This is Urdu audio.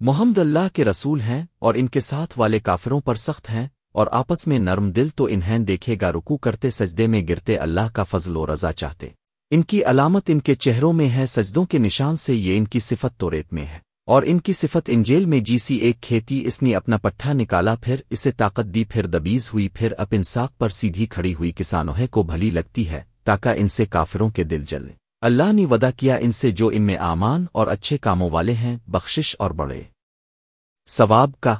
محمد اللہ کے رسول ہیں اور ان کے ساتھ والے کافروں پر سخت ہیں، اور آپس میں نرم دل تو انہیں دیکھے گا رکو کرتے سجدے میں گرتے اللہ کا فضل و رضا چاہتے۔ ان کی علامت ان کے چہروں میں ہے، سجدوں کے نشان سے یہ ان کی صفت تو ریت میں ہے۔ اور ان کی صفت انجیل میں جیسی ایک کھیتی، اس نے اپنا پٹھا نکالا، پھر اسے طاقت دی، پھر دبیز ہوئی، پھر اپ انصاف پر سیدھی کھڑی ہوئی کسانوہے کو بھلی لگتی ہے، تاکہ ان سے کافروں کے دل جلے۔ اللہ نے ودا کیا ان سے جو ان میں آمان اور اچھے کاموں والے ہیں، بخشش اور بڑے ثواب کا